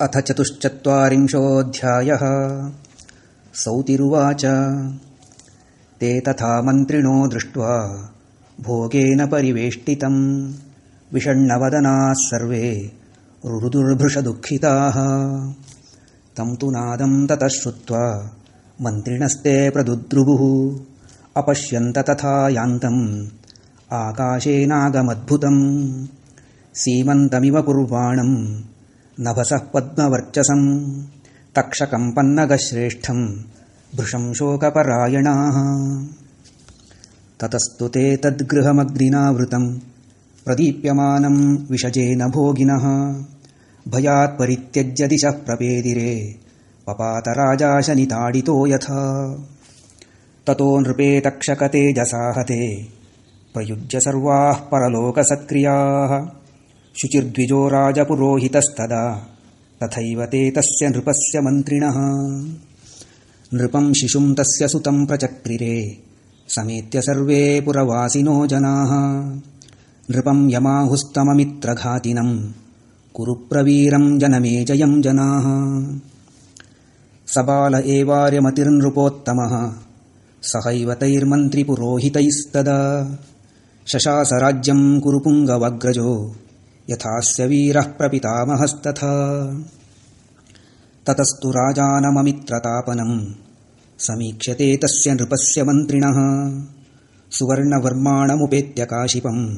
अथ चतुश्चत्वारिंशोऽध्यायः। सौतिरुवाच। ते तथा मन्त्रिणो दृष्ट्वा भोगेन परिवेष्टितम्। विषण्णवदनाः सर्वे रुरुदुर्भृशदुःखिताः तं तु नादं ततः श्रुत्वा मन्त्रिणस्ते प्रदुद्रुवुः। अपश्यन्त तथा यान्तम्। आकाशेनागमद्भुतम् सीमन्तमिव कुर्वाणम् नभसः पद्मवर्चसम् तक्षकम् पन्नगश्रेष्ठम् भृशम् शोकपरायणाः। ततस्तु ते तद्गृहमग्निनावृतम् प्रदीप्यमानम् विषजेन भोगिनः। भयात् परित्यज्य दिशः प्रपेदिरे पपात राजाशनिताडितो यथा। ततो नृपे तक्षकतेजसा हते प्रयुज्य सर्वाः परलोकसत्क्रियाः शुचिर्द्विजो राजपुरोहितस्तदा। तथैव ते तस्य नृपस्य मन्त्रिणः। नृपम् शिशुम् तस्य सुतम् प्रचक्रिरे। समेत्य सर्वे पुरवासिनो जनाः। नृपम् यमाहुस्तममित्रघातिनम् कुरु प्रवीरम् जनमेजयम् जनाः। सबाल एवार्यमतिर्नृपोत्तमः। सहैव तैर्मन्त्रिपुरोहितैस्तदा शशासराज्यम् कुरु पुङ्गवग्रजो यथास्य वीरः प्रपितामहस्तथा। ततस्तु राजानममित्रतापनम् समीक्ष्यते तस्य नृपस्य मन्त्रिणः। सुवर्णवर्माणमुपेत्य काशिपम्।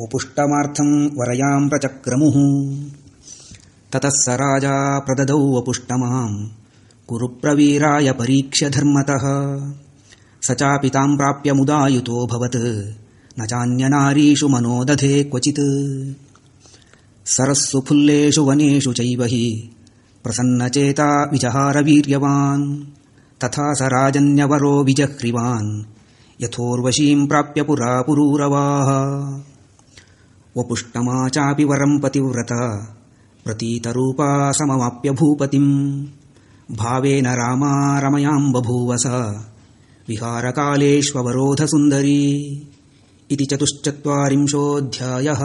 वपुष्टमार्थम् वरयाम् प्रचक्रमुः। ततः स राजा प्रददौ वपुष्टमाम्। कुरु प्रवीराय परीक्ष्य धर्मतः। स चापि ताम् प्राप्य मुदायुतोऽभवत् न चान्यनारीषु मनो दधे क्वचित् सरस्सु फुल्लेषु वनेषु चैव हि। प्रसन्नचेता विजहारवीर्यवान्। तथा स राजन्यवरो विजह्रिवान्। यथोर्वशीम् प्राप्य पुरा पुरूरवाः। वपुष्टमा चापि वरम् पतिव्रता। प्रतीतरूपा समवाप्य भूपतिम्। भावेन रामा रमयाम् बभूव सा विहारकालेष्ववरोधसुन्दरी। इति चतुश्चत्वारिंशोऽध्यायः